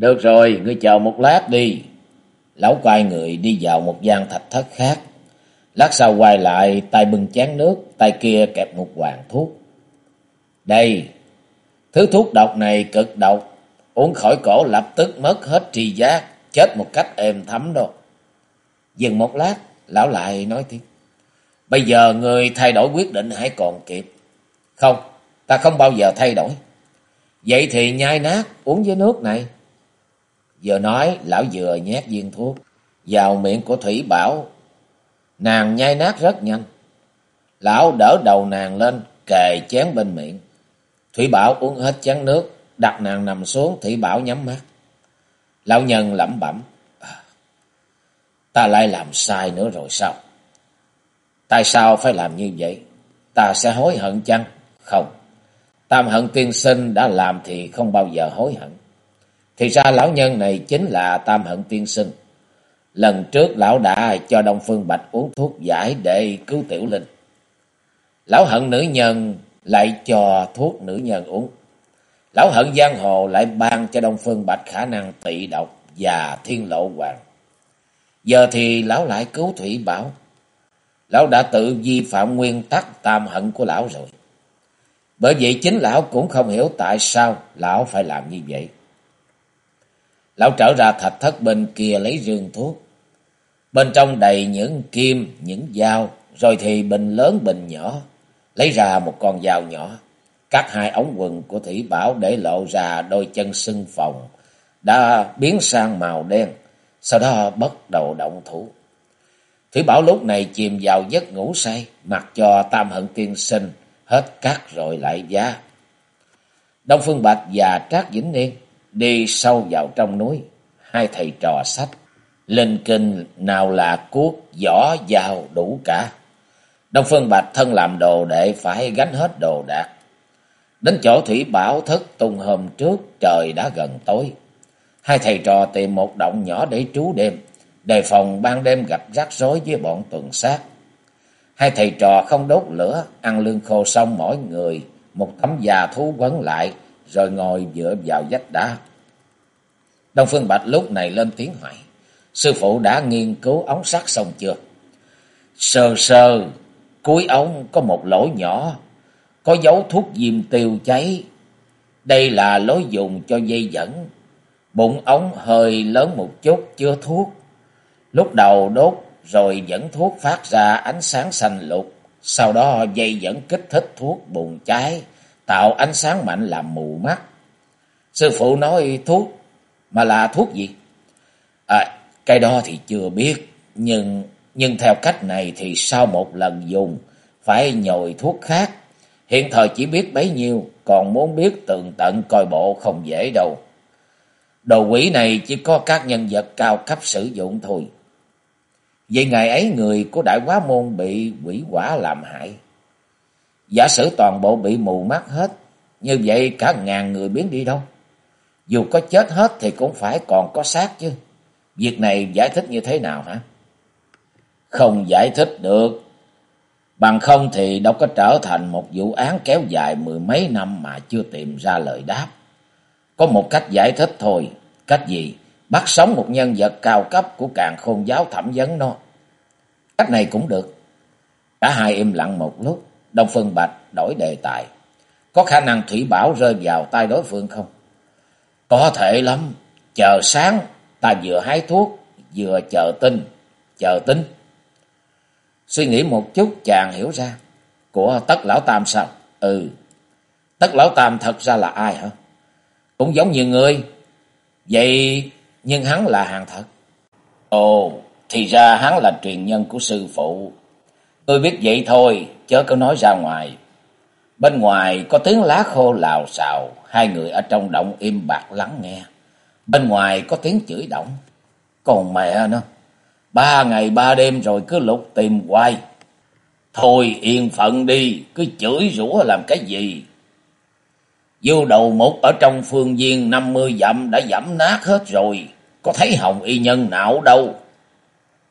Được rồi, ngươi chờ một lát đi. Lão quay người đi vào một gian thạch thất khác. Lát sau quay lại, tay bưng chén nước, tay kia kẹp một hoàng thuốc. Đây, thứ thuốc độc này cực độc, uống khỏi cổ lập tức mất hết tri giác, chết một cách êm thấm đó. Dừng một lát, lão lại nói tiếp. Bây giờ người thay đổi quyết định hãy còn kịp. Không, ta không bao giờ thay đổi. Vậy thì nhai nát, uống với nước này. Vừa nói, lão vừa nhét viên thuốc vào miệng của Thủy Bảo. Nàng nhai nát rất nhanh. Lão đỡ đầu nàng lên, kề chén bên miệng. Thủy Bảo uống hết chén nước, đặt nàng nằm xuống, Thủy Bảo nhắm mắt. Lão nhân lẩm bẩm. À, ta lại làm sai nữa rồi sao? Tại sao phải làm như vậy? Ta sẽ hối hận chăng? Không. Tam hận tiên sinh đã làm thì không bao giờ hối hận. Thì ra lão nhân này chính là Tam Hận Tiên Sinh. Lần trước lão đã cho Đông Phương Bạch uống thuốc giải để cứu Tiểu Linh. Lão hận nữ nhân lại cho thuốc nữ nhân uống. Lão hận giang hồ lại ban cho Đông Phương Bạch khả năng tị độc và thiên lộ hoàng. Giờ thì lão lại cứu Thủy Bảo. Lão đã tự vi phạm nguyên tắc tam hận của lão rồi. Bởi vậy chính lão cũng không hiểu tại sao lão phải làm như vậy. Lão trở ra thạch thất bên kia lấy rương thuốc. Bên trong đầy những kim, những dao, rồi thì bình lớn bình nhỏ. Lấy ra một con dao nhỏ. Cắt hai ống quần của Thủy Bảo để lộ ra đôi chân sưng phồng. Đã biến sang màu đen. Sau đó bắt đầu động thủ. Thủy Bảo lúc này chìm vào giấc ngủ say. Mặc cho tam hận tiên sinh. Hết cắt rồi lại giá. Đông Phương Bạch và Trác Vĩnh Niên đi sâu vào trong núi, hai thầy trò sách, linh kinh nào là cuốc, giỏ dao đủ cả. Đông Phương Bạch thân làm đồ đệ phải gánh hết đồ đạc. Đến chỗ Thủy Bảo thất tung hôm trước trời đã gần tối. Hai thầy trò tìm một động nhỏ để trú đêm, đề phòng ban đêm gặp rắc rối với bọn tuần sát. Hai thầy trò không đốt lửa, ăn lương khô xong mỗi người, một tấm già thú quấn lại, rồi ngồi dựa vào vách đá. Đông Phương Bạch lúc này lên tiếng hỏi, sư phụ đã nghiên cứu ống sắt xong chưa? Sơ sơ, cuối ống có một lỗ nhỏ, có dấu thuốc diêm tiêu cháy. Đây là lối dùng cho dây dẫn. Bụng ống hơi lớn một chút, chưa thuốc. Lúc đầu đốt rồi dẫn thuốc phát ra ánh sáng xanh lục. Sau đó dây dẫn kích thích thuốc bùng cháy, tạo ánh sáng mạnh làm mù mắt. Sư phụ nói thuốc, mà là thuốc gì? À, cái đó thì chưa biết, nhưng nhưng theo cách này thì sau một lần dùng phải nhồi thuốc khác. Hiện thời chỉ biết bấy nhiêu, còn muốn biết tường tận coi bộ không dễ đâu. Đồ quỷ này chỉ có các nhân vật cao cấp sử dụng thôi. Vậy ngày ấy người của Đại Quá Môn bị quỷ quả làm hại. Giả sử toàn bộ bị mù mắt hết, như vậy cả ngàn người biến đi đâu? Dù có chết hết thì cũng phải còn có xác chứ. Việc này giải thích như thế nào hả? Không giải thích được. Bằng không thì đâu có trở thành một vụ án kéo dài mười mấy năm mà chưa tìm ra lời đáp. Có một cách giải thích thôi. Cách gì? Bắt sống một nhân vật cao cấp của càng khôn giáo thẩm vấn nó. Cách này cũng được. Cả hai im lặng một lúc. Đông Phương Bạch đổi đề tài. Có khả năng Thủy Bảo rơi vào tay đối phương không? Có thể lắm. Chờ sáng ta vừa hái thuốc, vừa chờ tin, chờ tin. Suy nghĩ một chút chàng hiểu ra. Của tất lão tam sao? Ừ. Tất lão tam thật ra là ai hả? Cũng giống như ngươi. Vậy nhưng hắn là hàng thật. Ồ, thì ra hắn là truyền nhân của sư phụ. Tôi biết vậy thôi, chớ có nói ra ngoài. Bên ngoài có tiếng lá khô lào xào, hai người ở trong động im bạc lắng nghe. Bên ngoài có tiếng chửi động. Còn mẹ nó. Ba ngày ba đêm rồi cứ lục tìm hoài. Thôi yên phận đi. Cứ chửi rủa làm cái gì. Vô đầu một ở trong phương viên năm mươi dặm đã giảm nát hết rồi. Có thấy hồng y nhân nào đâu.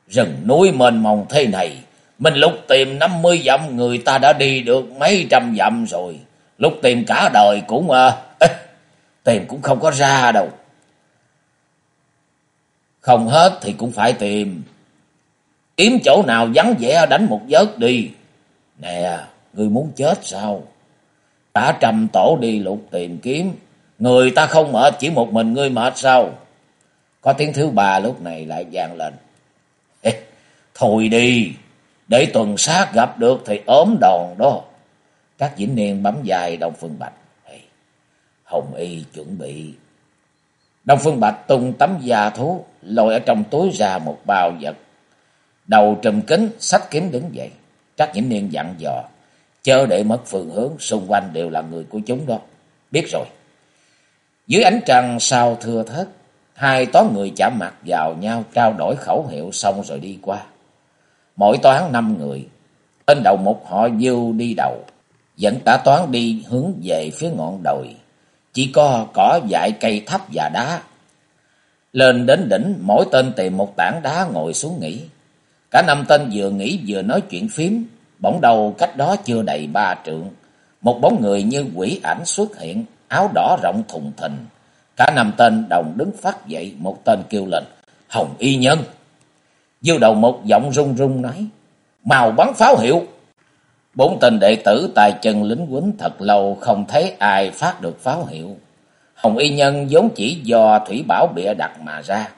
Rừng núi mênh mông thế này. Mình lúc tìm năm mươi dặm người ta đã đi được mấy trăm dặm rồi. Lúc tìm cả đời cũng... À, tìm cũng không có ra đâu. Không hết thì cũng phải tìm. Kiếm chỗ nào vắng vẻ đánh một giớt đi. Nè, người muốn chết sao? Cả trăm tổ đi lục tìm kiếm. Người ta không mệt, chỉ một mình ngươi mệt sao? Có tiếng thứ ba lúc này lại vang lên. Ê, thôi đi, để tuần sát gặp được thì ốm đòn đó. Các dĩ niên bấm dài Đông Phương Bạch. Hey, Hồng Y chuẩn bị. Đông Phương Bạch tung tấm da thú, lôi ở trong túi ra một bao vật. Đầu trùm kính, sách kiếm đứng dậy. Các dĩnh niên dặn dò. Chớ để mất phương hướng, xung quanh đều là người của chúng đó. Biết rồi. Dưới ánh trăng sao thưa thớt, hai toán người chạm mặt vào nhau trao đổi khẩu hiệu xong rồi đi qua. Mỗi toán năm người, tên đầu một họ dưu đi đầu, dẫn cả toán đi hướng về phía ngọn đồi. Chỉ có cỏ dại cây thấp và đá. Lên đến đỉnh, mỗi tên tìm một tảng đá ngồi xuống nghỉ. Cả năm tên vừa nghỉ vừa nói chuyện phím, bỗng đầu cách đó chưa đầy ba trượng. Một bóng người như quỷ ảnh xuất hiện, áo đỏ rộng thùng thình. Cả năm tên đồng đứng phát dậy, một tên kêu lên, Hồng Y Nhân. Dư đầu một giọng run run nói, màu bắn pháo hiệu. Bốn tên đệ tử tài chân lính quýnh thật lâu không thấy ai phát được pháo hiệu. Hồng Y Nhân vốn chỉ do Thủy Bảo bịa đặt mà ra.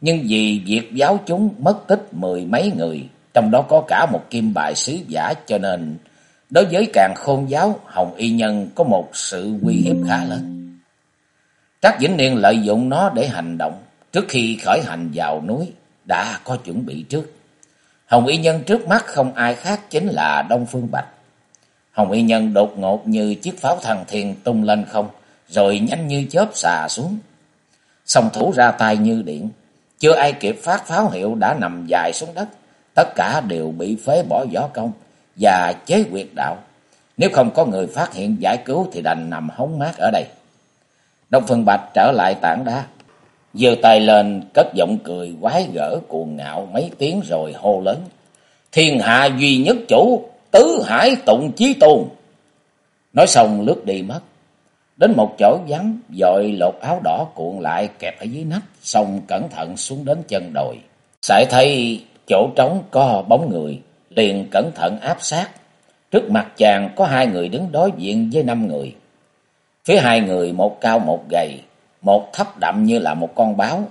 Nhưng vì việc giáo chúng mất tích mười mấy người, trong đó có cả một kim bài sứ giả cho nên đối với càng khôn giáo, Hồng Y Nhân có một sự uy hiếp khá lớn. Trác Vĩnh Niên lợi dụng nó để hành động trước khi khởi hành vào núi đã có chuẩn bị trước. Hồng Y Nhân trước mắt không ai khác chính là Đông Phương Bạch. Hồng Y Nhân đột ngột như chiếc pháo thằng thiền tung lên không, rồi nhanh như chớp xà xuống. Song thủ ra tay như điện, chưa ai kịp phát pháo hiệu đã nằm dài xuống đất. Tất cả đều bị phế bỏ võ công và chế quyệt đạo. Nếu không có người phát hiện giải cứu thì đành nằm hóng mát ở đây. Đông Phương Bạch trở lại tảng đá, giơ tay lên cất giọng cười quái gở cuồng ngạo mấy tiếng rồi hô lớn. Thiên hạ duy nhất chủ, tứ hải tụng chí tôn. Nói xong lướt đi mất. Đến một chỗ vắng, dội lột áo đỏ cuộn lại kẹp ở dưới nách, xong cẩn thận xuống đến chân đồi. Sải thấy chỗ trống có bóng người, liền cẩn thận áp sát. Trước mặt chàng có hai người đứng đối diện với năm người. Phía hai người một cao một gầy, một thấp đậm như là một con báo.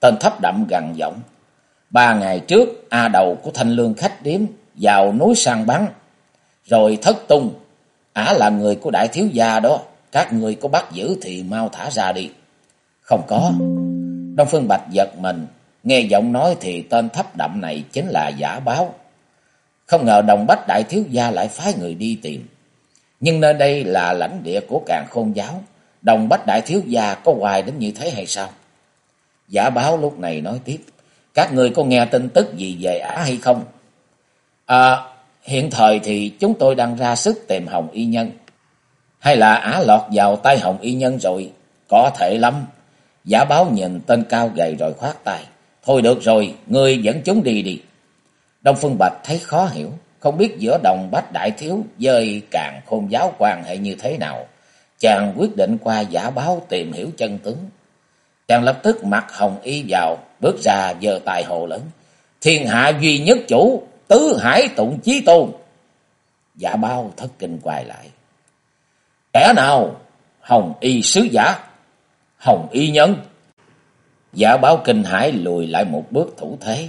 Tên thấp đậm gằn giọng. Ba ngày trước, A đầu của thanh lương khách điếm vào núi sang bắn, rồi thất tung. Ả là người của đại thiếu gia đó, các người có bắt giữ thì mau thả ra đi. Không có. Đông Phương Bạch giật mình, nghe giọng nói thì tên thấp đậm này chính là giả báo. Không ngờ đồng bách đại thiếu gia lại phái người đi tìm. Nhưng nơi đây là lãnh địa của càng khôn giáo. Đồng bách đại thiếu gia có hoài đến như thế hay sao? Giả báo lúc này nói tiếp. Các người có nghe tin tức gì về ả hay không? À, hiện thời thì chúng tôi đang ra sức tìm Hồng Y Nhân. Hay là ả lọt vào tay Hồng Y Nhân rồi? Có thể lắm. Giả báo nhìn tên cao gầy rồi khoát tay. Thôi được rồi, ngươi dẫn chúng đi đi. Đông Phương Bạch thấy khó hiểu, không biết giữa đồng bách đại thiếu với càng khôn giáo quan hệ như thế nào. Chàng quyết định qua giả báo tìm hiểu chân tướng. Chàng lập tức mặc hồng y vào, bước ra giơ tài hồ lớn. Thiên hạ duy nhất chủ, tứ hải tụng chí tôn. Giả bao thất kinh quay lại. Kẻ nào? Hồng y sứ giả. Hồng y nhân. Giả báo kinh hải lùi lại một bước thủ thế.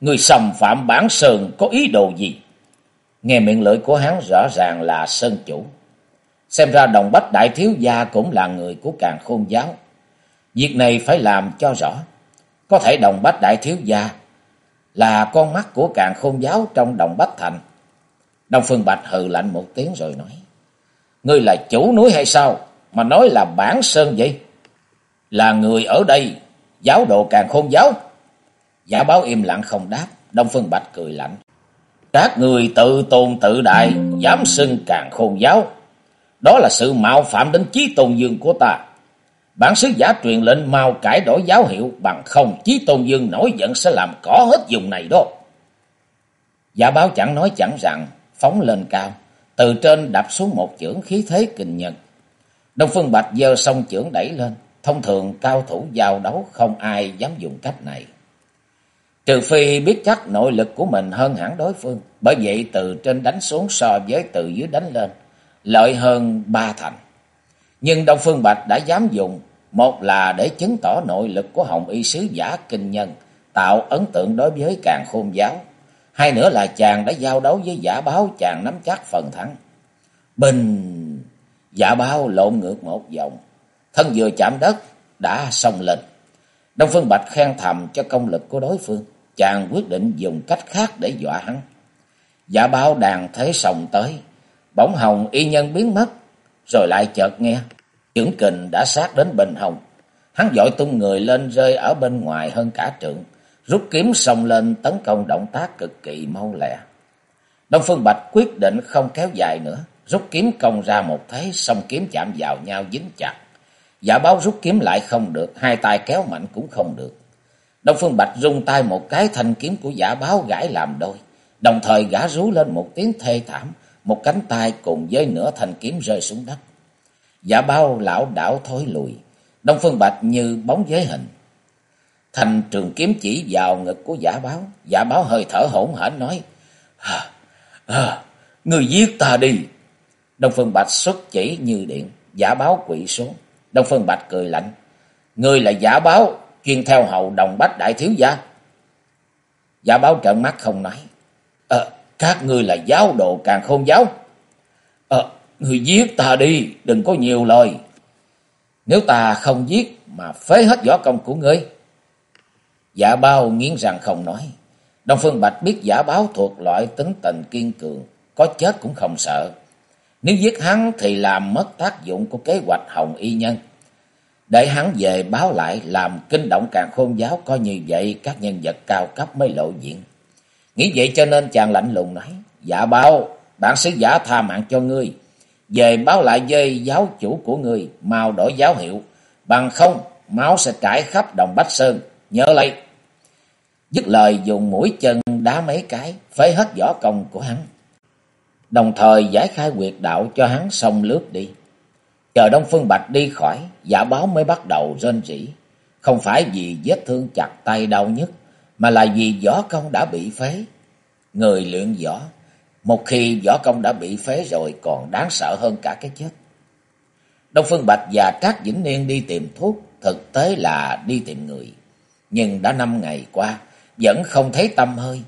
Người xâm phạm bản sơn có ý đồ gì? Nghe miệng lưỡi của hắn rõ ràng là sơn chủ. Xem ra đồng bách đại thiếu gia cũng là người của càng khôn giáo. Việc này phải làm cho rõ. Có thể đồng bách đại thiếu gia là con mắt của càng khôn giáo trong đồng bách thành. Đông Phương Bạch hừ lạnh một tiếng rồi nói. Ngươi là chủ núi hay sao? Mà nói là bản sơn vậy? Là người ở đây, giáo độ càng khôn giáo. Giả báo im lặng không đáp, Đông Phương Bạch cười lạnh. Các người tự tôn tự đại, dám xưng càng khôn giáo. Đó là sự mạo phạm đến chí tôn dương của ta. Bản sứ giả truyền lệnh mau cải đổi giáo hiệu bằng không chí tôn dương nổi giận sẽ làm cỏ hết vùng này đó. Giả báo chẳng nói chẳng rằng, phóng lên cao, từ trên đập xuống một chưởng khí thế kinh nhân. Đông Phương Bạch giơ song chưởng đẩy lên, thông thường cao thủ giao đấu không ai dám dùng cách này. Trừ phi biết chắc nội lực của mình hơn hẳn đối phương, bởi vậy từ trên đánh xuống so với từ dưới đánh lên, lợi hơn ba thành. Nhưng Đông Phương Bạch đã dám dùng, một là để chứng tỏ nội lực của Hồng Y Sứ Giả Kinh Nhân, tạo ấn tượng đối với càng khôn giáo. Hai nữa là chàng đã giao đấu với giả báo chàng nắm chắc phần thắng. Bình! Giả báo lộn ngược một vòng, thân vừa chạm đất, đã xông lên. Đông Phương Bạch khen thầm cho công lực của đối phương, chàng quyết định dùng cách khác để dọa hắn. Giả báo đàn thế sòng tới, Bỗng hồng y nhân biến mất, rồi lại chợt nghe, Dưỡng kình đã sát đến bên hồng. Hắn dội tung người lên rơi ở bên ngoài hơn cả trượng, rút kiếm xông lên tấn công động tác cực kỳ mau lẹ. Đông Phương Bạch quyết định không kéo dài nữa, rút kiếm công ra một thế, song kiếm chạm vào nhau dính chặt. Giả báo rút kiếm lại không được, hai tay kéo mạnh cũng không được. Đông Phương Bạch rung tay một cái thanh kiếm của giả báo gãy làm đôi, đồng thời gã rú lên một tiếng thê thảm, một cánh tay cùng với nửa thanh kiếm rơi xuống đất. Giả báo lão đảo thối lùi, Đông Phương Bạch như bóng giới hình. Thành trường kiếm chỉ vào ngực của giả báo, giả báo hơi thở hổn hển nói, à, à, Người giết ta đi. Đông Phương Bạch xuất chỉ như điện, giả báo quỵ xuống. Đông Phương Bạch cười lạnh, Người là giả báo, chuyên theo hậu đồng bách đại thiếu gia. Giả báo trợn mắt không nói, các ngươi là giáo đồ càng khôn giáo. Ờ, người giết ta đi, đừng có nhiều lời. Nếu ta không giết mà phế hết võ công của ngươi. Giả bao nghiến rằng không nói. Đông Phương Bạch biết giả báo thuộc loại tính tình kiên cường, có chết cũng không sợ. Nếu giết hắn thì làm mất tác dụng của kế hoạch hồng y nhân. Để hắn về báo lại làm kinh động càng khôn giáo coi như vậy các nhân vật cao cấp mới lộ diện. Nghĩ vậy cho nên chàng lạnh lùng nói, dạ báo, bản sứ giả tha mạng cho ngươi. Về báo lại với giáo chủ của ngươi, mau đổi giáo hiệu. Bằng không, máu sẽ trải khắp đồng Bách Sơn. Nhớ lấy. Dứt lời dùng mũi chân đá mấy cái, phế hết võ công của hắn. Đồng thời giải khai quyệt đạo cho hắn xong lướt đi. Chờ Đông Phương Bạch đi khỏi, giả báo mới bắt đầu rên rỉ. Không phải vì vết thương chặt tay đau nhất, mà là vì võ công đã bị phế. Người luyện võ, một khi võ công đã bị phế rồi còn đáng sợ hơn cả cái chết. Đông Phương Bạch và Trác Vĩnh Niên đi tìm thuốc, thực tế là đi tìm người. Nhưng đã năm ngày qua, vẫn không thấy tâm hơi.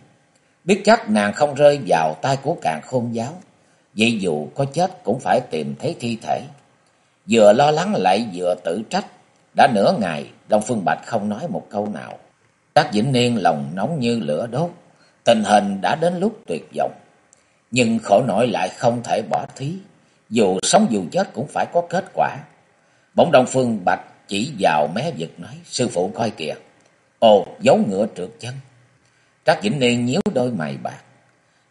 Biết chắc nàng không rơi vào tay của càng khôn giáo. Vậy dù có chết cũng phải tìm thấy thi thể. Vừa lo lắng lại vừa tự trách. Đã nửa ngày, Đông Phương Bạch không nói một câu nào. Tác Vĩnh Niên lòng nóng như lửa đốt. Tình hình đã đến lúc tuyệt vọng. Nhưng khổ nổi lại không thể bỏ thí. Dù sống dù chết cũng phải có kết quả. Bỗng Đông Phương Bạch chỉ vào mé vực nói. Sư phụ coi kìa. Ồ, dấu ngựa trượt chân. Trác Vĩnh Niên nhíu đôi mày bạc.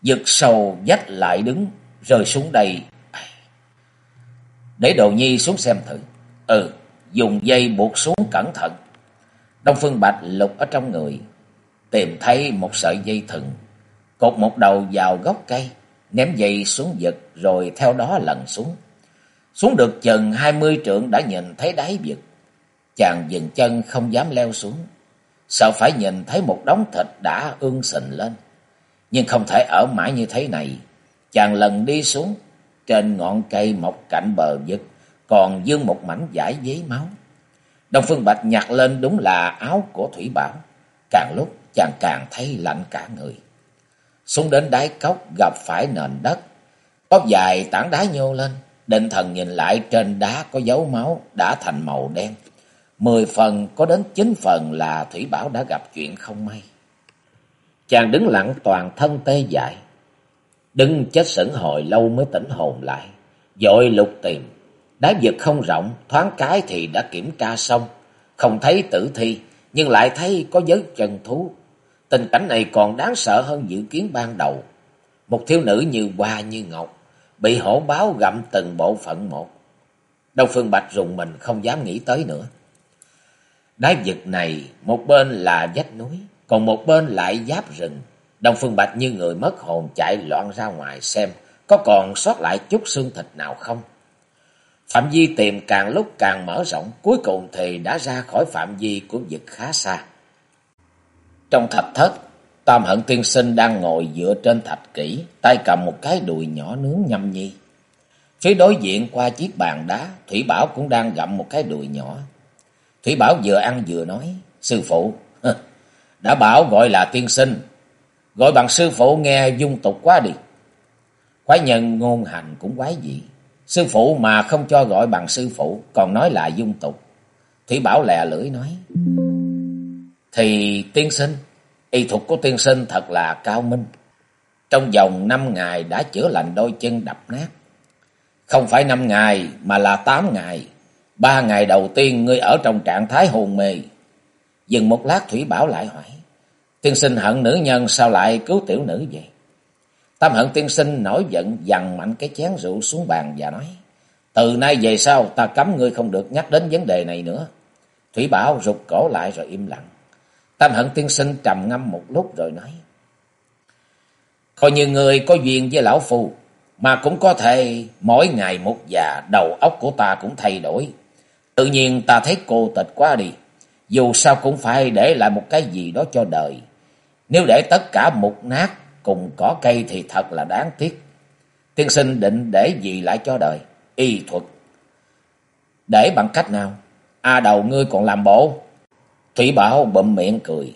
Giật sầu dách lại đứng, rơi xuống đây. Để đồ nhi xuống xem thử. Ừ, dùng dây buộc xuống cẩn thận. Đông Phương Bạch lục ở trong người, tìm thấy một sợi dây thừng, cột một đầu vào gốc cây, ném dây xuống vực rồi theo đó lần xuống. Xuống được chừng hai mươi trượng đã nhìn thấy đáy vực. Chàng dừng chân không dám leo xuống, sợ phải nhìn thấy một đống thịt đã ương sình lên. Nhưng không thể ở mãi như thế này. Chàng lần đi xuống, trên ngọn cây mọc cạnh bờ vực, còn dương một mảnh giải giấy máu. Đông Phương Bạch nhặt lên đúng là áo của Thủy Bảo. Càng lúc chàng càng thấy lạnh cả người. Xuống đến đáy cốc gặp phải nền đất. Có dài tảng đá nhô lên. Định thần nhìn lại trên đá có dấu máu đã thành màu đen. Mười phần có đến chín phần là Thủy Bảo đã gặp chuyện không may. Chàng đứng lặng toàn thân tê dại. Đứng chết sững hồi lâu mới tỉnh hồn lại. Dội lục tìm. Đá vực không rộng, thoáng cái thì đã kiểm tra xong. không thấy tử thi, nhưng lại thấy có dấu chân thú. Tình cảnh này còn đáng sợ hơn dự kiến ban đầu. Một thiếu nữ như hoa như ngọc, bị hổ báo gặm từng bộ phận một. Đông Phương Bạch rùng mình không dám nghĩ tới nữa. Đáy vực này, một bên là vách núi, còn một bên lại giáp rừng. Đông Phương Bạch như người mất hồn chạy loạn ra ngoài xem có còn sót lại chút xương thịt nào không. Phạm vi tìm càng lúc càng mở rộng, cuối cùng thì đã ra khỏi phạm vi của vực khá xa. Trong thạch thất, Tam Hận Tiên Sinh đang ngồi dựa trên thạch kỹ, tay cầm một cái đùi nhỏ nướng nhâm nhi. Phía đối diện qua chiếc bàn đá, Thủy Bảo cũng đang gặm một cái đùi nhỏ. Thủy Bảo vừa ăn vừa nói, Sư phụ, đã bảo gọi là tiên sinh, gọi bằng sư phụ nghe dung tục quá đi. Quái nhân ngôn hành cũng quái dị. Sư phụ mà không cho gọi bằng sư phụ, còn nói là dung tục. Thủy Bảo lè lưỡi nói. Thì tiên sinh, y thuật của tiên sinh thật là cao minh. Trong vòng năm ngày đã chữa lành đôi chân đập nát. Không phải năm ngày mà là tám ngày. Ba ngày đầu tiên ngươi ở trong trạng thái hồn mê. Dừng một lát Thủy Bảo lại hỏi. Tiên sinh hận nữ nhân sao lại cứu tiểu nữ vậy? Tam hận tiên sinh nổi giận dằn mạnh cái chén rượu xuống bàn và nói. Từ nay về sau ta cấm ngươi không được nhắc đến vấn đề này nữa. Thủy Bảo rụt cổ lại rồi im lặng. Tam hận tiên sinh trầm ngâm một lúc rồi nói. Coi như người có duyên với lão phu. Mà cũng có thể mỗi ngày một già, đầu óc của ta cũng thay đổi. Tự nhiên ta thấy cô tịch quá đi. Dù sao cũng phải để lại một cái gì đó cho đời. Nếu để tất cả mục nát cùng cỏ cây thì thật là đáng tiếc. Tiên sinh định để gì lại cho đời? Y thuật. Để bằng cách nào? A đầu ngươi còn làm bộ. Thủy Bảo bậm miệng cười.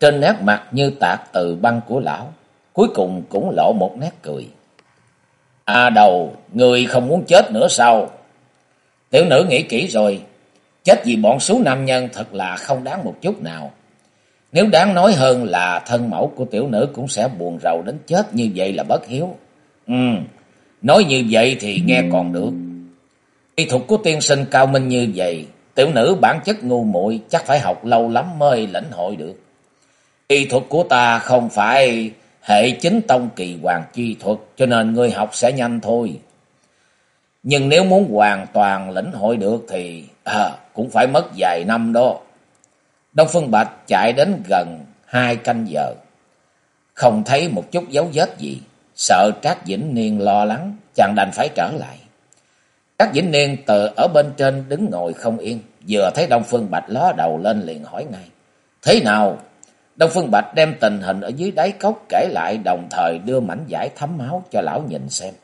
Trên nét mặt như tạc từ băng của lão. Cuối cùng cũng lộ một nét cười. A đầu, ngươi không muốn chết nữa sao? Tiểu nữ nghĩ kỹ rồi. Chết vì bọn số nam nhân thật là không đáng một chút nào. Nếu đáng nói hơn là thân mẫu của tiểu nữ cũng sẽ buồn rầu đến chết như vậy là bất hiếu. Ừ, nói như vậy thì nghe còn được. Y thuật của tiên sinh cao minh như vậy, tiểu nữ bản chất ngu muội chắc phải học lâu lắm mới lĩnh hội được. Y thuật của ta không phải hệ chính tông kỳ hoàng chi thuật, cho nên người học sẽ nhanh thôi. Nhưng nếu muốn hoàn toàn lĩnh hội được thì à, cũng phải mất vài năm đó. Đông Phương Bạch chạy đến gần hai canh giờ. Không thấy một chút dấu vết gì. Sợ Trác Vĩnh Niên lo lắng, chàng đành phải trở lại. Trác Vĩnh Niên từ ở bên trên đứng ngồi không yên. Vừa thấy Đông Phương Bạch ló đầu lên liền hỏi ngay. Thế nào? Đông Phương Bạch đem tình hình ở dưới đáy cốc kể lại đồng thời đưa mảnh giải thấm máu cho lão nhìn xem.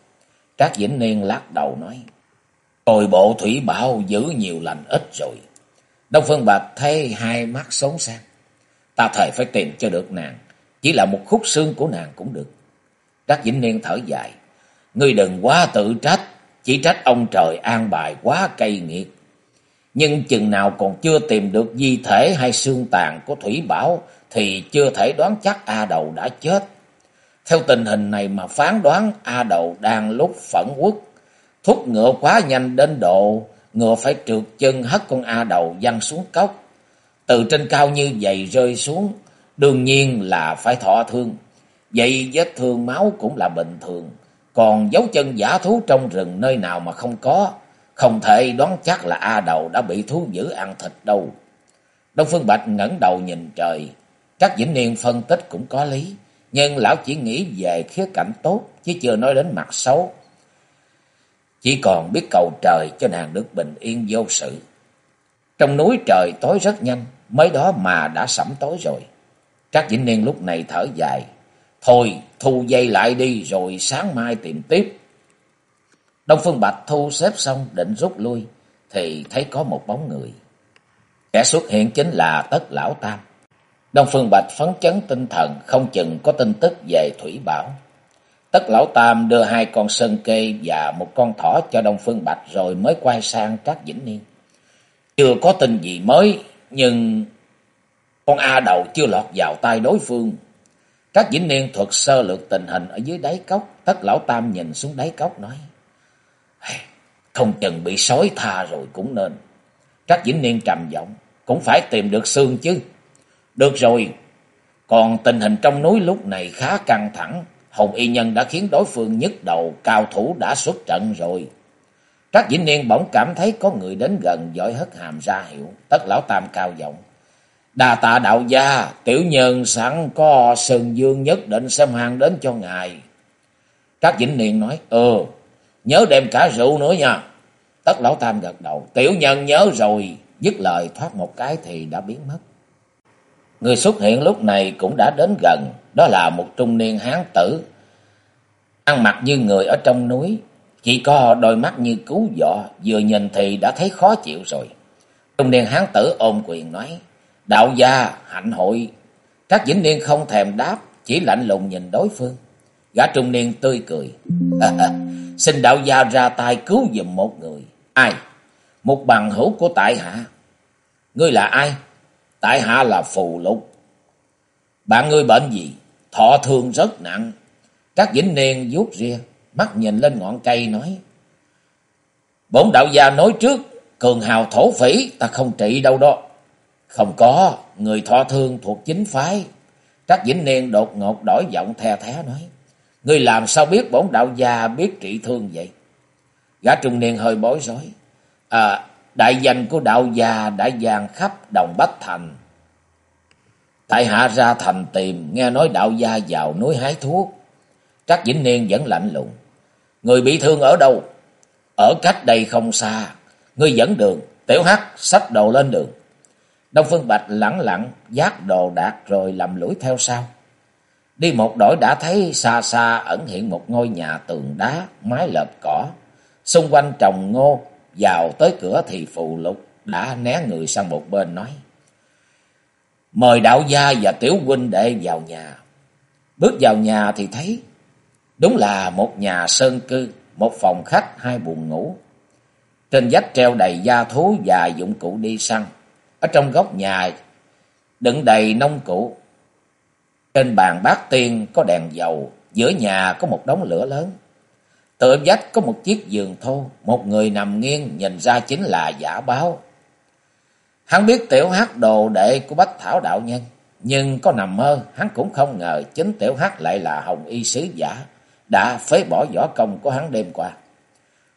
Trác Vĩnh Niên lắc đầu nói. Tôi bộ thủy bảo giữ nhiều lành ít rồi. Đông Phương Bạch thấy hai mắt sống sang. Ta thời phải tìm cho được nàng. Chỉ là một khúc xương của nàng cũng được. Trác Vĩnh Niên thở dài. Ngươi đừng quá tự trách. Chỉ trách ông trời an bài quá cay nghiệt. Nhưng chừng nào còn chưa tìm được di thể hay xương tàn của Thủy Bảo, thì chưa thể đoán chắc A Đầu đã chết. Theo tình hình này mà phán đoán, A Đầu đang lúc phẫn quốc. Thúc ngựa quá nhanh đến độ ngựa phải trượt chân hất con A đầu văng xuống cốc. Từ trên cao như vậy rơi xuống, đương nhiên là phải thọ thương. Vậy vết thương máu cũng là bình thường. Còn dấu chân giả thú trong rừng nơi nào mà không có, không thể đoán chắc là A đầu đã bị thú dữ ăn thịt đâu. Đông Phương Bạch ngẩng đầu nhìn trời, các Vĩnh Niên phân tích cũng có lý, nhưng lão chỉ nghĩ về khía cạnh tốt, chứ chưa nói đến mặt xấu. Chỉ còn biết cầu trời cho nàng được bình yên vô sự. Trong núi trời tối rất nhanh, mới đó mà đã sẩm tối rồi. Trác Vĩnh Niên lúc này thở dài. Thôi, thu dây lại đi rồi sáng mai tìm tiếp. Đông Phương Bạch thu xếp xong định rút lui, thì thấy có một bóng người. Kẻ xuất hiện chính là Tất Lão Tam. Đông Phương Bạch phấn chấn tinh thần, không chừng có tin tức về Thủy Bảo. Tất lão tam đưa hai con sơn kê và một con thỏ cho Đông Phương Bạch rồi mới quay sang Trác Vĩnh Niên. Chưa có tin gì mới, nhưng con A đầu chưa lọt vào tay đối phương. Trác Vĩnh Niên thuật sơ lược tình hình ở dưới đáy cốc. Tất lão tam nhìn xuống đáy cốc nói. Không chừng bị sói tha rồi cũng nên. Trác Vĩnh Niên trầm giọng. cũng phải tìm được xương chứ. Được rồi, còn tình hình trong núi lúc này khá căng thẳng. Hồng Y Nhân đã khiến đối phương nhức đầu, cao thủ đã xuất trận rồi. Trác Vĩnh Niên bỗng cảm thấy có người đến gần giỏi hất hàm ra hiệu. Tất lão tam cao giọng. Đà tạ đạo gia, tiểu nhân sẵn có sừng Dương nhất định xem hàng đến cho ngài. Trác Vĩnh Niên nói, ừ, nhớ đem cả rượu nữa nha. Tất lão tam gật đầu, tiểu nhân nhớ rồi. Dứt lời thoát một cái thì đã biến mất. Người xuất hiện lúc này cũng đã đến gần, đó là một trung niên hán tử. Ăn mặc như người ở trong núi, chỉ có đôi mắt như cứu dọ, vừa nhìn thì đã thấy khó chịu rồi. Trung niên hán tử ôm quyền nói, đạo gia, hạnh hội. các Vĩnh Niên không thèm đáp, chỉ lạnh lùng nhìn đối phương. Gã trung niên tươi cười. Xin đạo gia ra tay cứu giùm một người. Ai? Một bằng hữu của tại hạ. Ngươi là ai? Tại hạ là phù lục. Bạn ngươi bệnh gì? Thọ thương rất nặng. các Vĩnh Niên vuốt ria, mắt nhìn lên ngọn cây nói. Bổn đạo gia nói trước, cường hào thổ phỉ ta không trị đâu đó. Không có, người thọ thương thuộc chính phái. Trác Vĩnh Niên đột ngột đổi giọng the thé nói. Ngươi làm sao biết bổn đạo gia biết trị thương vậy? Gã trung niên hơi bối rối. À, đại danh của đạo gia đã giang khắp đồng Bách Thành. Tại hạ ra thành tìm, nghe nói đạo gia vào núi hái thuốc. Trác Vĩnh Niên vẫn lạnh lùng. Người bị thương ở đâu? Ở cách đây không xa. Ngươi dẫn đường, tiểu hắc, sách đồ lên đường. Đông Phương Bạch lẳng lặng, giác đồ đạc rồi lầm lũi theo sau. Đi một đổi đã thấy xa xa ẩn hiện một ngôi nhà tường đá, mái lợp cỏ. Xung quanh trồng ngô, vào tới cửa thì phụ lục đã né người sang một bên nói. Mời đạo gia và tiểu huynh đệ vào nhà. Bước vào nhà thì thấy đúng là một nhà sơn cư, một phòng khách, hai buồng ngủ. Trên vách treo đầy gia thú và dụng cụ đi săn. Ở trong góc nhà đựng đầy nông cụ. Trên bàn bát tiên có đèn dầu, giữa nhà có một đống lửa lớn. Tựa vách có một chiếc giường thô, một người nằm nghiêng nhìn ra chính là giả báo. Hắn biết tiểu hát đồ đệ của Bách Thảo Đạo Nhân, nhưng có nằm mơ, hắn cũng không ngờ chính tiểu hát lại là hồng y sứ giả, đã phế bỏ võ công của hắn đêm qua.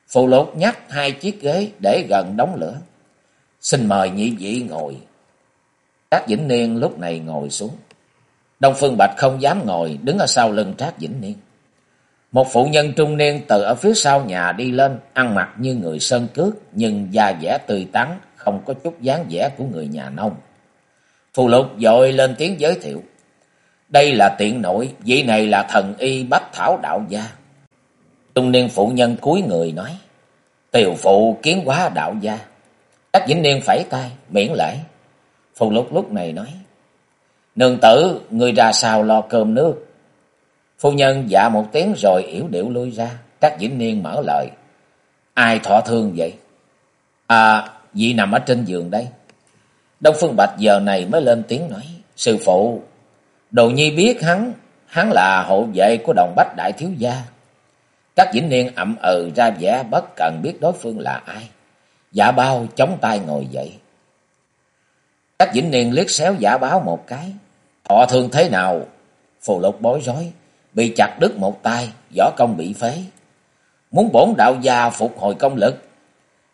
Phù lục nhắc hai chiếc ghế để gần đóng lửa. Xin mời nhị vị ngồi. Trác Vĩnh Niên lúc này ngồi xuống. Đông Phương Bạch không dám ngồi, đứng ở sau lưng Trác Vĩnh Niên. Một phụ nhân trung niên từ ở phía sau nhà đi lên, ăn mặc như người sơn cước, nhưng da dẻ tươi tắn, không có chút dáng vẻ của người nhà nông. Phù lục dội lên tiếng giới thiệu. Đây là tiện nội, vị này là thần y bách thảo đạo gia. Trung niên phụ nhân cúi người nói, tiểu phụ kiến quá đạo gia. Các vĩnh niên phẩy tay, miễn lễ. Phù lục lúc này nói, Nương tử, người ra sao lo cơm nước. Phu nhân dạ một tiếng rồi yểu điệu lui ra. Các vĩnh niên mở lời. Ai thọ thương vậy? À, vị nằm ở trên giường đây. Đông Phương Bạch giờ này mới lên tiếng nói. Sư phụ, đồ nhi biết hắn, hắn là hộ vệ của đồng bách đại thiếu gia. Các vĩnh niên ậm ừ ra vẻ bất cần biết đối phương là ai. Dạ bao chống tay ngồi dậy. Các vĩnh niên liếc xéo giả báo một cái. Thọ thương thế nào? Phù lục bối rối bị chặt đứt một tay, võ công bị phế. Muốn bổn đạo gia phục hồi công lực.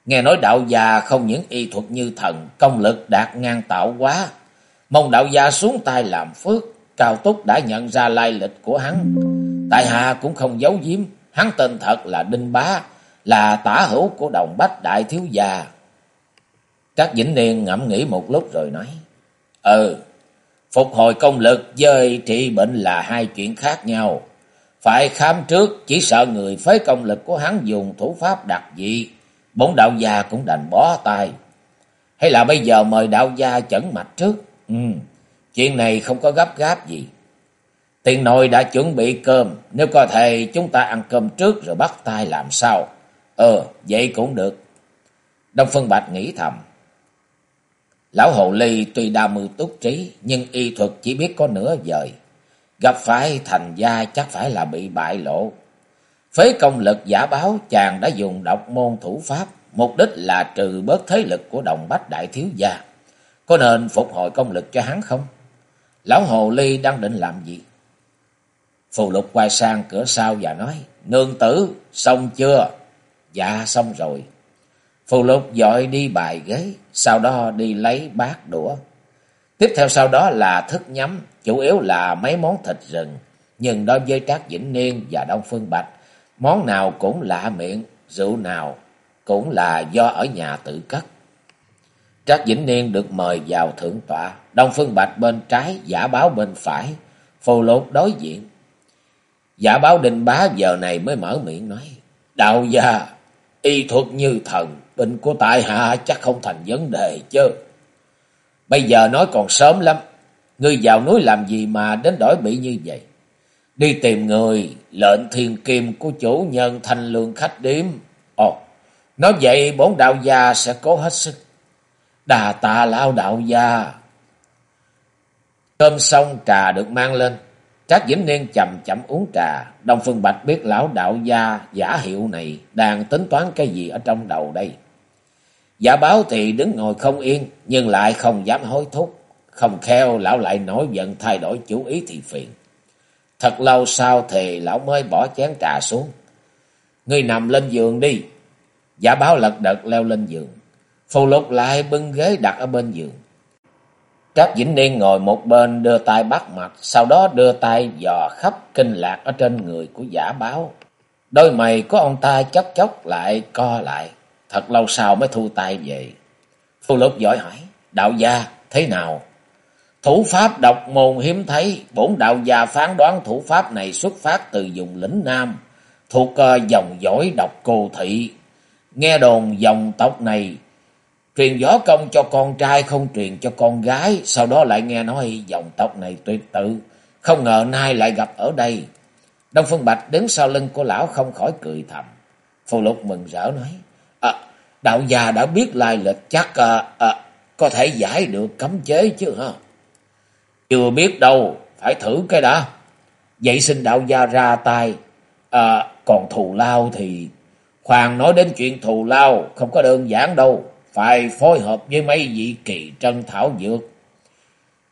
Nghe nói đạo gia không những y thuật như thần, công lực đạt ngang tạo quá. Mong đạo gia xuống tay làm phước, Cao Túc đã nhận ra lai lịch của hắn. Tại hạ cũng không giấu giếm, hắn tên thật là Đinh Bá, là tả hữu của đồng bách đại thiếu gia. Các Vĩnh Niên ngẫm nghĩ một lúc rồi nói, Ừ, Phục hồi công lực với trị bệnh là hai chuyện khác nhau. Phải khám trước, chỉ sợ người phế công lực của hắn dùng thủ pháp đặc dị, bốn đạo gia cũng đành bó tay. Hay là bây giờ mời đạo gia chẩn mạch trước? Ừ, chuyện này không có gấp gáp gì. Tiền nội đã chuẩn bị cơm, nếu có thể chúng ta ăn cơm trước rồi bắt tay làm sao? Ờ, vậy cũng được. Đông Phương Bạch nghĩ thầm. Lão Hồ Ly tuy đa mưu túc trí, nhưng y thuật chỉ biết có nửa vời. Gặp phải thành gia chắc phải là bị bại lộ. Phế công lực giả báo chàng đã dùng độc môn thủ pháp, mục đích là trừ bớt thế lực của đồng bách đại thiếu gia. Có nên phục hồi công lực cho hắn không? Lão Hồ Ly đang định làm gì? Phù lục quay sang cửa sau và nói, Nương tử, xong chưa? Dạ, xong rồi. Phù lục dội đi bài ghế, sau đó đi lấy bát đũa. Tiếp theo sau đó là thức nhắm, chủ yếu là mấy món thịt rừng. Nhưng đối với Trác Vĩnh Niên và Đông Phương Bạch, món nào cũng lạ miệng, rượu nào cũng là do ở nhà tự cất. Trác Vĩnh Niên được mời vào thượng tọa, Đông Phương Bạch bên trái, giả báo bên phải, phù lục đối diện. Giả báo đình bá giờ này mới mở miệng nói, Đạo gia, y thuật như thần, bệnh của tại hạ chắc không thành vấn đề chứ. Bây giờ nói còn sớm lắm, ngươi vào núi làm gì mà đến đổi bị như vậy? Đi tìm người, lệnh thiên kim của chủ nhân thanh lương khách điếm. Ồ, nói vậy bốn đạo gia sẽ cố hết sức. Đà tạ lao đạo gia. Cơm xong trà được mang lên. Trác Vĩnh Niên chậm chậm uống trà. Đông Phương Bạch biết lão đạo gia giả hiệu này đang tính toán cái gì ở trong đầu đây. Giả báo thì đứng ngồi không yên, nhưng lại không dám hối thúc. Không kheo, lão lại nổi giận thay đổi chủ ý thì phiền. Thật lâu sau thì lão mới bỏ chén trà xuống. Ngươi nằm lên giường đi. Giả báo lật đật leo lên giường. Phù lục lại bưng ghế đặt ở bên giường. Trác Vĩnh Niên ngồi một bên đưa tay bắt mặt, sau đó đưa tay dò khắp kinh lạc ở trên người của giả báo. Đôi mày của ông ta chốc chốc lại co lại, thật lâu sau mới thu tay về. Phù lục giỏi hỏi, đạo gia thế nào? Thủ pháp độc môn hiếm thấy, bổn đạo gia phán đoán thủ pháp này xuất phát từ vùng lĩnh Nam, thuộc ờ, dòng dõi độc cô thị. Nghe đồn dòng tộc này truyền võ công cho con trai không truyền cho con gái, sau đó lại nghe nói dòng tộc này tuyệt tự, không ngờ nay lại gặp ở đây. Đông Phương Bạch đứng sau lưng của lão không khỏi cười thầm. Phù Lục mừng rỡ nói, đạo gia đã biết lai lịch chắc à, à, có thể giải được cấm chế chứ hả? Chưa biết đâu, phải thử cái đã. Vậy xin đạo gia ra tay, à, còn thù lao thì... Khoan nói đến chuyện thù lao, không có đơn giản đâu phải phối hợp với mấy vị kỳ trân thảo dược.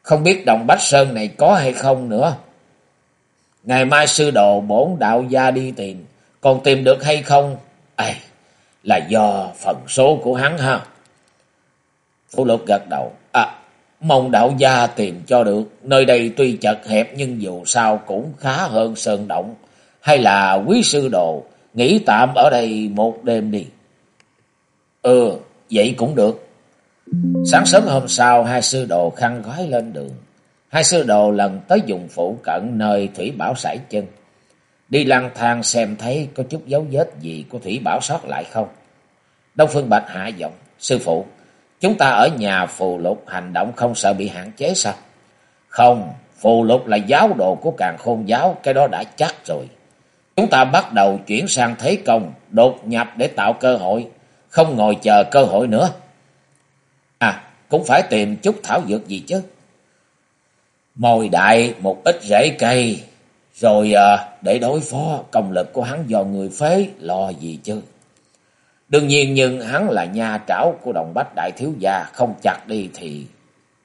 Không biết đồng Bách Sơn này có hay không nữa. Ngày mai sư đồ bổn đạo gia đi tìm, còn tìm được hay không? À, là do phần số của hắn ha. Phú Lục gật đầu. À, mong đạo gia tìm cho được. Nơi đây tuy chật hẹp nhưng dù sao cũng khá hơn sơn động. Hay là quý sư đồ nghỉ tạm ở đây một đêm đi. Ừ, Vậy cũng được. Sáng sớm hôm sau, hai sư đồ khăn gói lên đường. Hai sư đồ lần tới dùng phụ cận nơi Thủy Bảo sải chân. Đi lang thang xem thấy có chút dấu vết gì của Thủy Bảo sót lại không. Đông Phương Bạch hạ giọng. Sư phụ, chúng ta ở nhà phù lục hành động không sợ bị hạn chế sao? Không, phù lục là giáo đồ của càng khôn giáo, cái đó đã chắc rồi. Chúng ta bắt đầu chuyển sang thế công, đột nhập để tạo cơ hội không ngồi chờ cơ hội nữa. À, cũng phải tìm chút thảo dược gì chứ. Mồi đại một ít rễ cây, rồi à, để đối phó công lực của hắn do người phế, lo gì chứ. Đương nhiên nhưng hắn là nha trảo của đồng bách đại thiếu gia, không chặt đi thì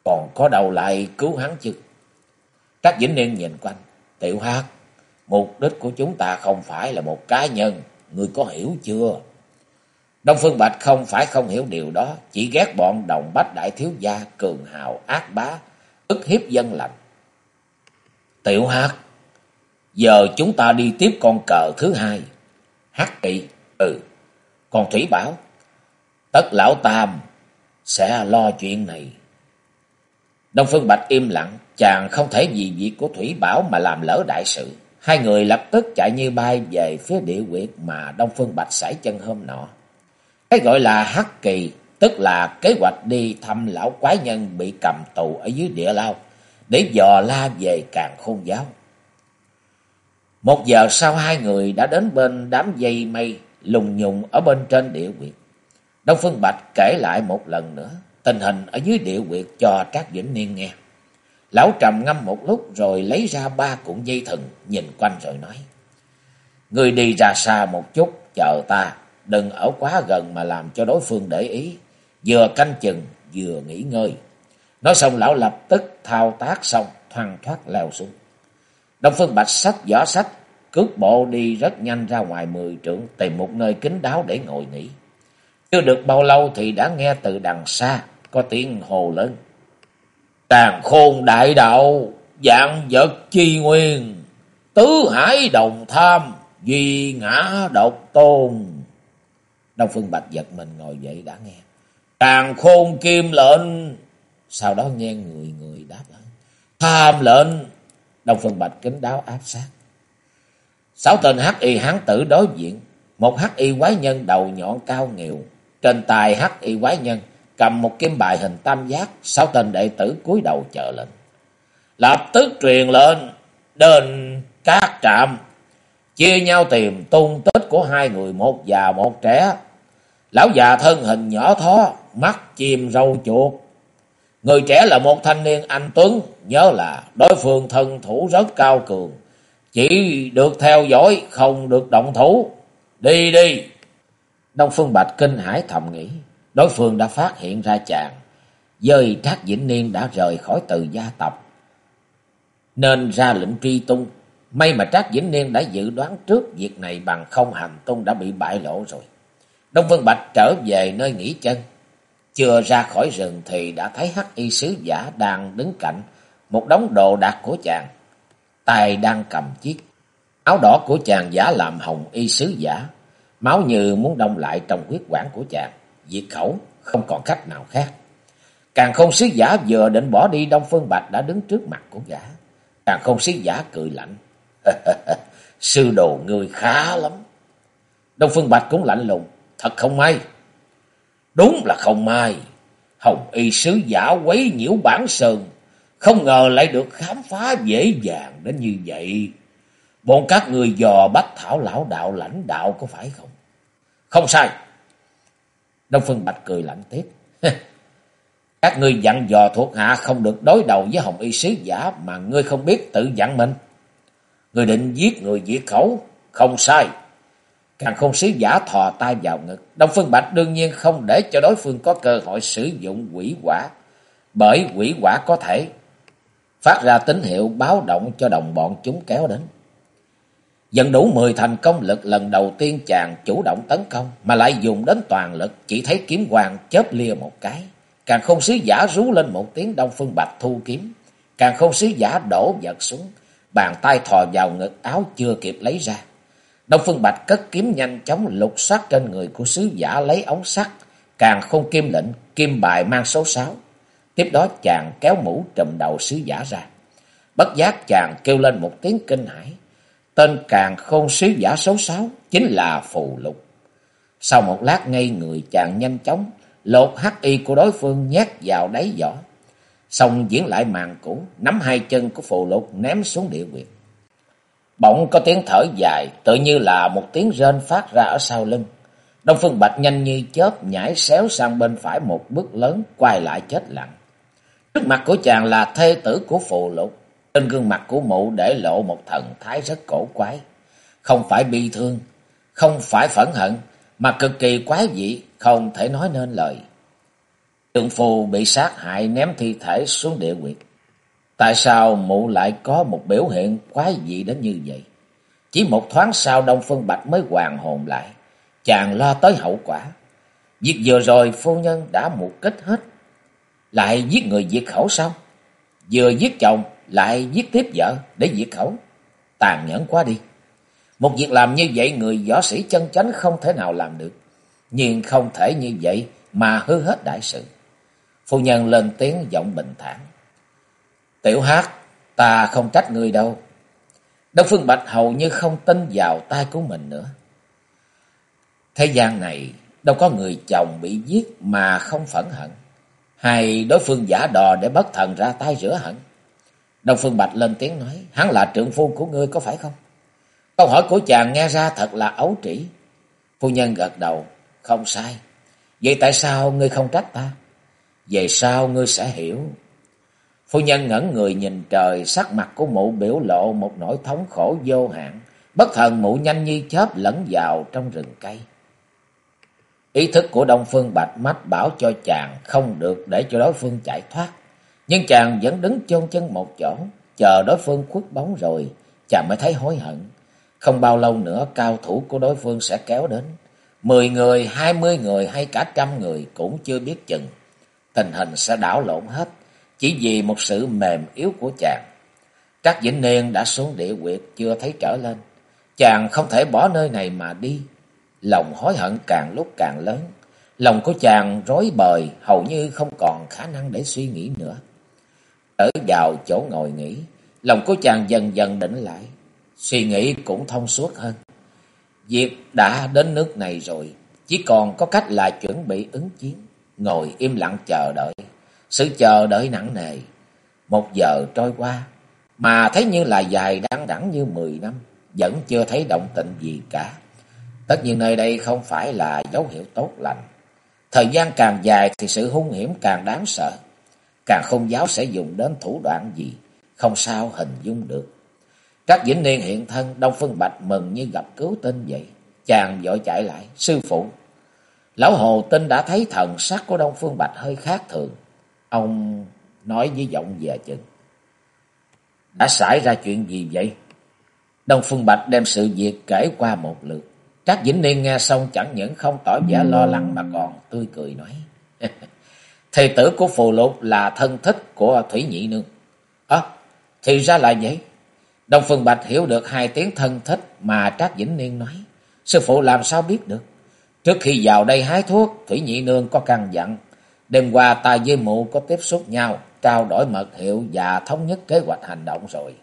còn có đầu lại cứu hắn chứ. Trác Vĩnh Niên nhìn quanh, tiểu hát, mục đích của chúng ta không phải là một cá nhân, người có hiểu chưa? Đông Phương Bạch không phải không hiểu điều đó, chỉ ghét bọn đồng bách đại thiếu gia, cường hào, ác bá, ức hiếp dân lành. Tiểu hát giờ chúng ta đi tiếp con cờ thứ hai. Hắc kỵ, ừ, còn Thủy Bảo, tất lão Tam sẽ lo chuyện này. Đông Phương Bạch im lặng, chàng không thể vì việc của Thủy Bảo mà làm lỡ đại sự. Hai người lập tức chạy như bay về phía địa quyệt mà Đông Phương Bạch sải chân hôm nọ. Cái gọi là hắc kỳ, tức là kế hoạch đi thăm lão quái nhân bị cầm tù ở dưới địa lao, để dò la về càng khôn giáo. Một giờ sau hai người đã đến bên đám dây mây lùng nhùng ở bên trên địa quyệt. Đông Phương Bạch kể lại một lần nữa tình hình ở dưới địa quyệt cho Trác Vĩnh Niên nghe. Lão trầm ngâm một lúc rồi lấy ra ba cuộn dây thừng nhìn quanh rồi nói. Người đi ra xa một chút, chờ ta, đừng ở quá gần mà làm cho đối phương để ý, vừa canh chừng vừa nghỉ ngơi. Nói xong lão lập tức thao tác xong, thoăn thoát leo xuống. Đông Phương Bạch sách giỏ sách, cước bộ đi rất nhanh ra ngoài mười trượng, tìm một nơi kín đáo để ngồi nghỉ. Chưa được bao lâu thì đã nghe từ đằng xa, có tiếng hồ lớn. Tàn khôn đại đạo, dạng vật chi nguyên, tứ hải đồng tham, duy ngã độc tôn. Đông Phương Bạch giật mình ngồi dậy đã nghe. Tàn khôn kim lệnh. Sau đó nghe người người đáp lại. Tham lệnh. Đông Phương Bạch kính đáo áp sát. Sáu tên hắc y hán tử đối diện. Một hắc y quái nhân đầu nhọn cao nghèo. Trên tay hắc y quái nhân cầm một kim bài hình tam giác. Sáu tên đệ tử cúi đầu chờ lệnh. Lập tức truyền lên đền các trạm. Chia nhau tìm tung tích của hai người một già một trẻ. Lão già thân hình nhỏ thó, mắt chìm râu chuột. Người trẻ là một thanh niên anh Tuấn, nhớ là đối phương thân thủ rất cao cường. Chỉ được theo dõi, không được động thủ. Đi đi! Đông Phương Bạch kinh hải thầm nghĩ, đối phương đã phát hiện ra chàng. Dơi Trác Vĩnh Niên đã rời khỏi từ gia tộc. Nên ra lệnh truy tung. May mà Trác Vĩnh Niên đã dự đoán trước việc này bằng không hành tung đã bị bại lộ rồi. Đông Phương Bạch trở về nơi nghỉ chân. Chưa ra khỏi rừng thì đã thấy hắc y sứ giả đang đứng cạnh một đống đồ đạc của chàng. Tay đang cầm chiếc. Áo đỏ của chàng giả làm hồng y sứ giả. Máu như muốn đông lại trong huyết quản của chàng. Diệt khẩu, không còn cách nào khác. Càng không sứ giả vừa định bỏ đi, Đông Phương Bạch đã đứng trước mặt của gã. Càng không sứ giả cười lạnh. Sư đồ người khá lắm. Đông Phương Bạch cũng lạnh lùng. Thật không may. Đúng là không may. Hồng y sứ giả quấy nhiễu bản sơn. Không ngờ lại được khám phá dễ dàng đến như vậy. Bọn các người dò bắt thảo lão đạo lãnh đạo có phải không? Không sai. Đông Phương Bạch cười lạnh tiếp. Các ngươi dặn dò thuộc hạ không được đối đầu với hồng y sứ giả mà ngươi không biết tự dặn mình. người định giết người diệt khẩu. Không sai. Càng không sứ giả thò tay vào ngực. Đông Phương Bạch đương nhiên không để cho đối phương có cơ hội sử dụng quỷ quả. Bởi quỷ quả có thể phát ra tín hiệu báo động cho đồng bọn chúng kéo đến. Dần đủ 10 thành công lực lần đầu tiên chàng chủ động tấn công mà lại dùng đến toàn lực chỉ thấy kiếm hoàng chớp lia một cái. Càng không sứ giả rú lên một tiếng Đông Phương Bạch thu kiếm. Càng không sứ giả đổ vật xuống. Bàn tay thò vào ngực áo chưa kịp lấy ra. Đông Phương Bạch cất kiếm nhanh chóng lục soát trên người của sứ giả lấy ống sắt. Càng không kim lệnh, kim bài mang số 6. Tiếp đó chàng kéo mũ trùm đầu sứ giả ra. Bất giác chàng kêu lên một tiếng kinh hãi. Tên càng khôn sứ giả xấu xáo chính là Phù Lục. Sau một lát ngây người chàng nhanh chóng lột hắc y của đối phương nhét vào đáy giỏ Xong diễn lại màn cũ, nắm hai chân của Phù Lục ném xuống địa quyệt. Bỗng có tiếng thở dài, tự như là một tiếng rên phát ra ở sau lưng. Đông Phương Bạch nhanh như chớp nhảy xéo sang bên phải một bước lớn, quay lại chết lặng. Trước mặt của chàng là thê tử của Phù Lục. Trên gương mặt của mụ để lộ một thần thái rất cổ quái. Không phải bi thương, không phải phẫn hận, mà cực kỳ quái dị, không thể nói nên lời. Tượng phù bị sát hại ném thi thể xuống địa quyệt. Tại sao mụ lại có một biểu hiện quái dị đến như vậy? Chỉ một thoáng sau Đông Phương Bạch mới hoàn hồn lại. Chàng lo tới hậu quả. Việc vừa rồi phu nhân đã mục kích hết. Lại giết người diệt khẩu sao? Vừa giết chồng lại giết tiếp vợ để diệt khẩu. Tàn nhẫn quá đi. Một việc làm như vậy người võ sĩ chân chánh không thể nào làm được. Nhưng không thể như vậy mà hư hết đại sự. Phu nhân lên tiếng giọng bình thản. Tiểu hát, ta không trách người đâu. Đông Phương Bạch hầu như không tin vào tay của mình nữa. Thế gian này đâu có người chồng bị giết mà không phẫn hận. Hay đối phương giả đò để bất thần ra tay rửa hận. Đông Phương Bạch lên tiếng nói, hắn là trượng phu của ngươi có phải không? Câu hỏi của chàng nghe ra thật là ấu trĩ. Phu nhân gật đầu, không sai. Vậy tại sao ngươi không trách ta? Về sau ngươi sẽ hiểu. Phu nhân ngẩn người nhìn trời, sắc mặt của mụ biểu lộ một nỗi thống khổ vô hạn. Bất thần mụ nhanh như chớp lẫn vào trong rừng cây. Ý thức của Đông Phương Bạch Mách bảo cho chàng không được để cho đối phương chạy thoát. Nhưng chàng vẫn đứng chôn chân một chỗ, chờ đối phương khuất bóng rồi, chàng mới thấy hối hận. Không bao lâu nữa cao thủ của đối phương sẽ kéo đến. Mười người, hai mươi người hay cả trăm người cũng chưa biết chừng. Tình hình sẽ đảo lộn hết, chỉ vì một sự mềm yếu của chàng. Trác Vĩnh Niên đã xuống địa quyệt chưa thấy trở lên. Chàng không thể bỏ nơi này mà đi. Lòng hối hận càng lúc càng lớn. Lòng của chàng rối bời, hầu như không còn khả năng để suy nghĩ nữa. Ở vào chỗ ngồi nghỉ, lòng của chàng dần dần định lại. Suy nghĩ cũng thông suốt hơn. Việc đã đến nước này rồi, chỉ còn có cách là chuẩn bị ứng chiến. Ngồi im lặng chờ đợi. Sự chờ đợi nặng nề. Một giờ trôi qua, mà thấy như là dài đăng đẳng như mười năm, vẫn chưa thấy động tĩnh gì cả. Tất nhiên nơi đây không phải là dấu hiệu tốt lành. Thời gian càng dài thì sự hung hiểm càng đáng sợ. Càng không giáo sẽ dùng đến thủ đoạn gì, không sao hình dung được. Các vĩnh niên hiện thân, Đông Phương Bạch mừng như gặp cứu tinh vậy. Chàng vội chạy lại, sư phụ. Lão Hồ Tinh đã thấy thần sắc của Đông Phương Bạch hơi khác thường. Ông nói với giọng dè chừng. Đã xảy ra chuyện gì vậy? Đông Phương Bạch đem sự việc kể qua một lượt. Trác Vĩnh Niên nghe xong chẳng những không tỏ vẻ lo lắng mà còn tươi cười nói. Thầy tử của Phù Lục là thân thích của Thủy Nhị Nương. Ơ, thì ra là vậy. Đông Phương Bạch hiểu được hai tiếng thân thích mà Trác Vĩnh Niên nói. Sư phụ làm sao biết được? Trước khi vào đây hái thuốc, Thủy Nhị Nương có căn dặn. Đêm qua ta với mụ có tiếp xúc nhau, trao đổi mật hiệu và thống nhất kế hoạch hành động rồi.